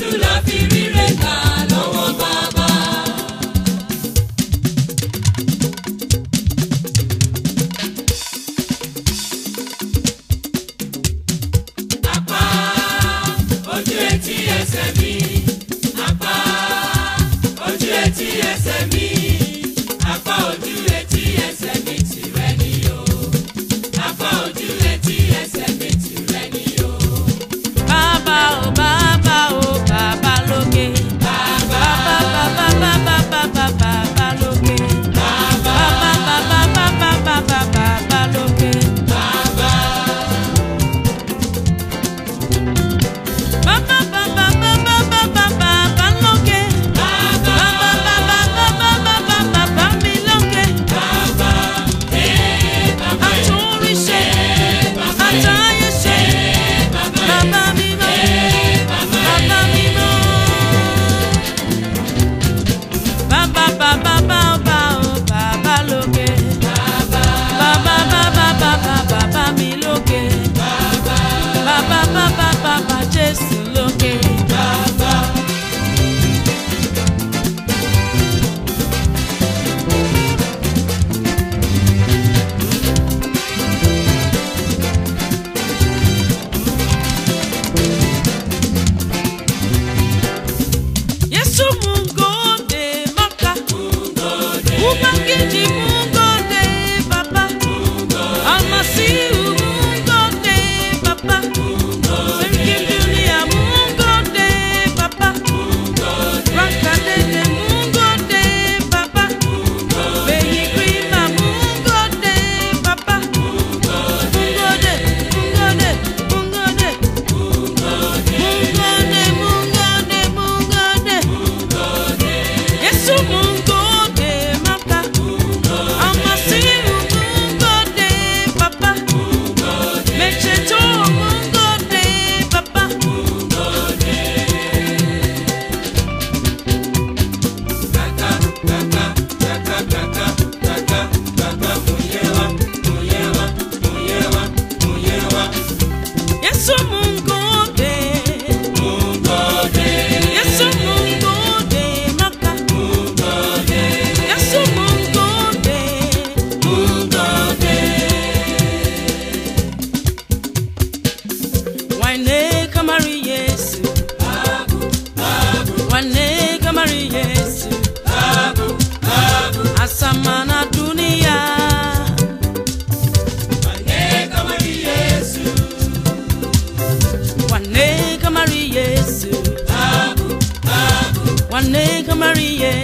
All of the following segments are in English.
Baba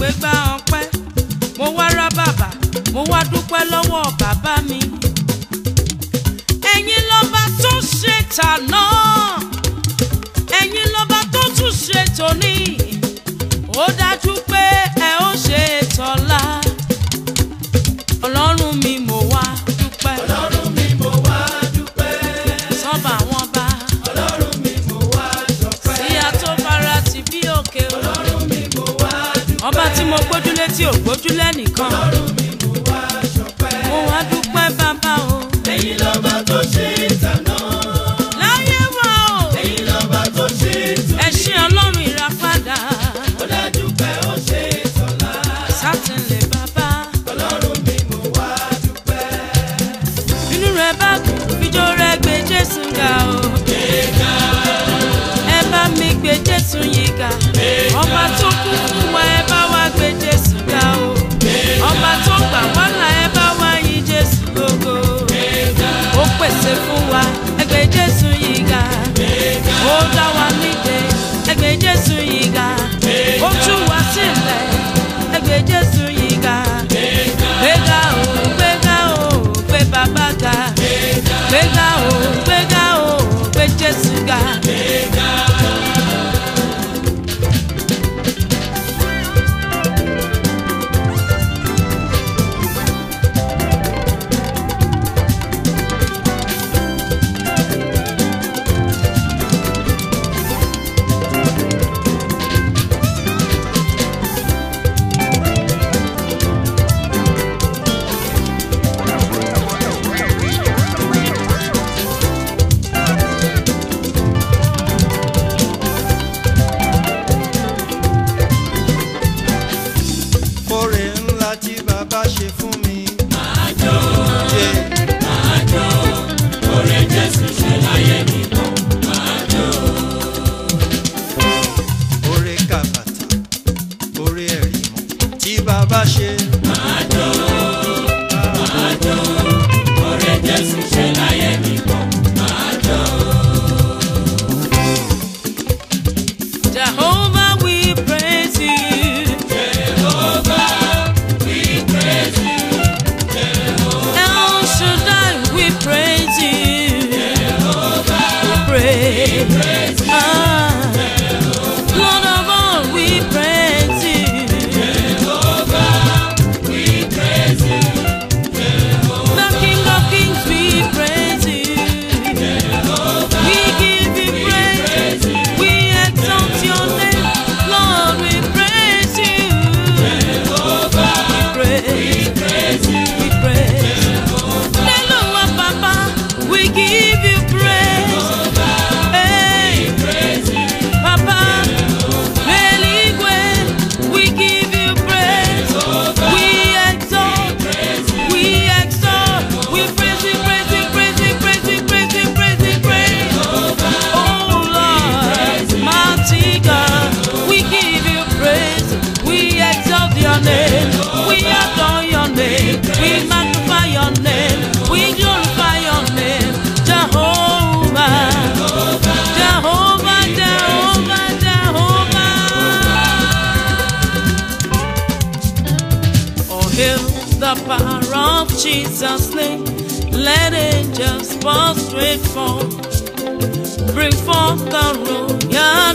gbé gbá ọpẹ́ mo wá rá bàbá mo wá dúpẹ́ lọ́wọ́ bàbá mi. ẹ̀yin lọ́ba tó ṣe tàná ẹ̀yin lọ́ba tó tún ṣe tòní ó dájú pé. tí ò gbójúlẹ̀ nìkan. hold our needy. We adore your name. We magnify your name. We glorify your name. Jehovah. Jehovah, Jehovah, Jehovah. Oh, hail the power of Jesus' name. Let angels prostrate fall, Bring forth the royal